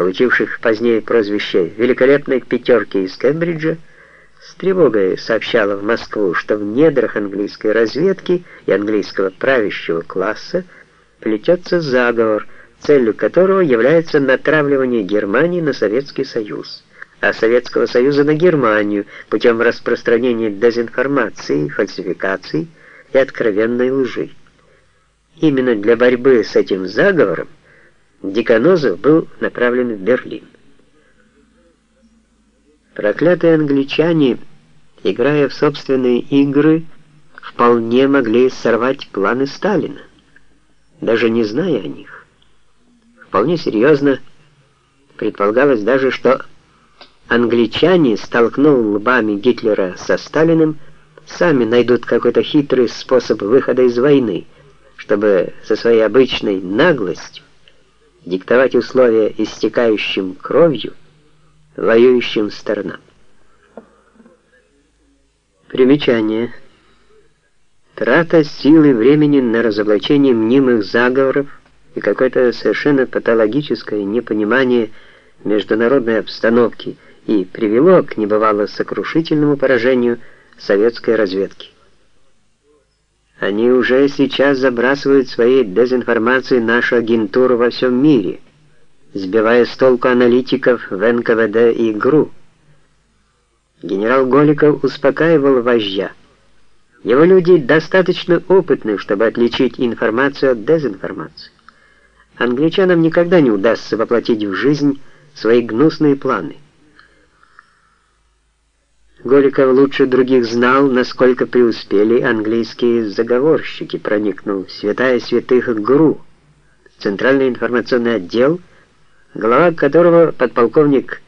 получивших позднее прозвище «великолепной пятерки» из Кембриджа, с тревогой сообщала в Москву, что в недрах английской разведки и английского правящего класса плетется заговор, целью которого является натравливание Германии на Советский Союз, а Советского Союза на Германию путем распространения дезинформации, фальсификаций и откровенной лжи. Именно для борьбы с этим заговором Деканозов был направлен в Берлин. Проклятые англичане, играя в собственные игры, вполне могли сорвать планы Сталина, даже не зная о них. Вполне серьезно предполагалось даже, что англичане, столкнув лбами Гитлера со Сталиным, сами найдут какой-то хитрый способ выхода из войны, чтобы со своей обычной наглостью диктовать условия истекающим кровью воюющим сторонам. Примечание. Трата силы времени на разоблачение мнимых заговоров и какое-то совершенно патологическое непонимание международной обстановки и привело к небывало сокрушительному поражению советской разведки. Они уже сейчас забрасывают своей дезинформацией нашу агентуру во всем мире, сбивая с толку аналитиков в НКВД и ГРУ. Генерал Голиков успокаивал вождя. Его люди достаточно опытны, чтобы отличить информацию от дезинформации. Англичанам никогда не удастся воплотить в жизнь свои гнусные планы. Голиков лучше других знал, насколько преуспели английские заговорщики, проникнул святая святых ГРУ, Центральный информационный отдел, глава которого подполковник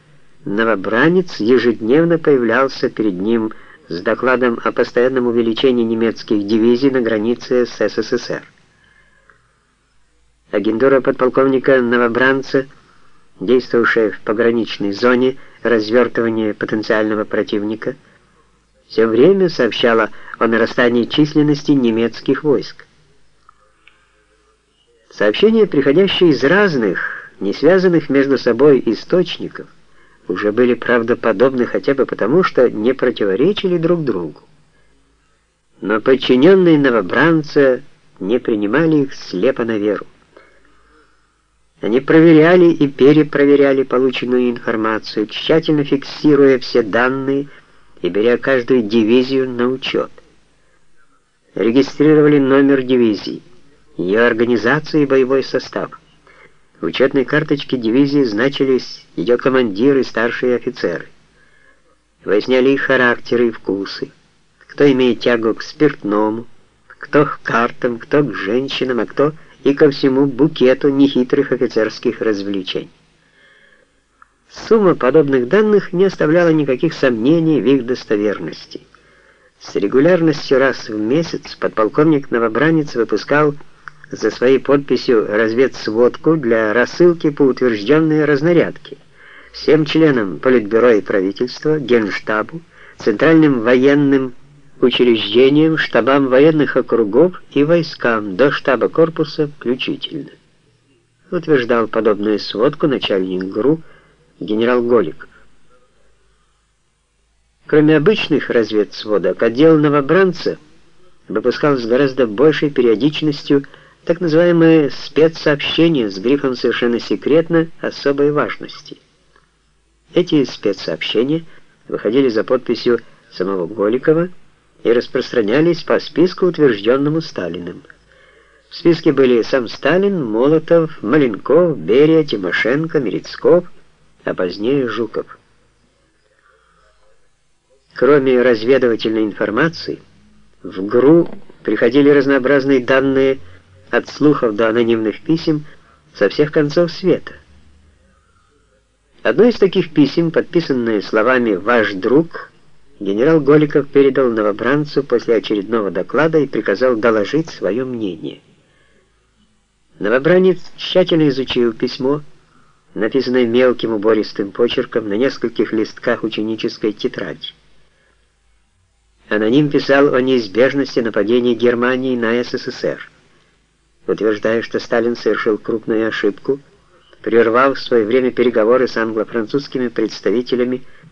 Новобранец ежедневно появлялся перед ним с докладом о постоянном увеличении немецких дивизий на границе с СССР. Агентура подполковника Новобранца, действовавшая в пограничной зоне, развертывания потенциального противника, все время сообщала о нарастании численности немецких войск. Сообщения, приходящие из разных, не связанных между собой источников, уже были правдоподобны хотя бы потому, что не противоречили друг другу. Но подчиненные новобранца не принимали их слепо на веру. Они проверяли и перепроверяли полученную информацию, тщательно фиксируя все данные и беря каждую дивизию на учет. Регистрировали номер дивизии, ее организацию и боевой состав. В учетной карточке дивизии значились ее командиры и старшие офицеры. Выясняли их характеры и вкусы, кто имеет тягу к спиртному, кто к картам, кто к женщинам, а кто и ко всему букету нехитрых офицерских развлечений. Сумма подобных данных не оставляла никаких сомнений в их достоверности. С регулярностью раз в месяц подполковник Новобранец выпускал за своей подписью разведсводку для рассылки по утвержденной разнарядке всем членам Политбюро и правительства, Генштабу, Центральным военным учреждениям, штабам военных округов и войскам до штаба корпуса включительно. Утверждал подобную сводку начальник ГРУ генерал Голиков. Кроме обычных разведсводок, отдел новобранца выпускал с гораздо большей периодичностью так называемые спецсообщения с грифом «Совершенно секретно» особой важности. Эти спецсообщения выходили за подписью самого Голикова и распространялись по списку, утвержденному Сталиным. В списке были сам Сталин, Молотов, Маленков, Берия, Тимошенко, Мерецков, а позднее Жуков. Кроме разведывательной информации, в ГРУ приходили разнообразные данные от слухов до анонимных писем со всех концов света. Одно из таких писем, подписанное словами «Ваш друг», Генерал Голиков передал новобранцу после очередного доклада и приказал доложить свое мнение. Новобранец тщательно изучил письмо, написанное мелким убористым почерком на нескольких листках ученической тетради. Аноним писал о неизбежности нападения Германии на СССР, утверждая, что Сталин совершил крупную ошибку, прервав в свое время переговоры с англо-французскими представителями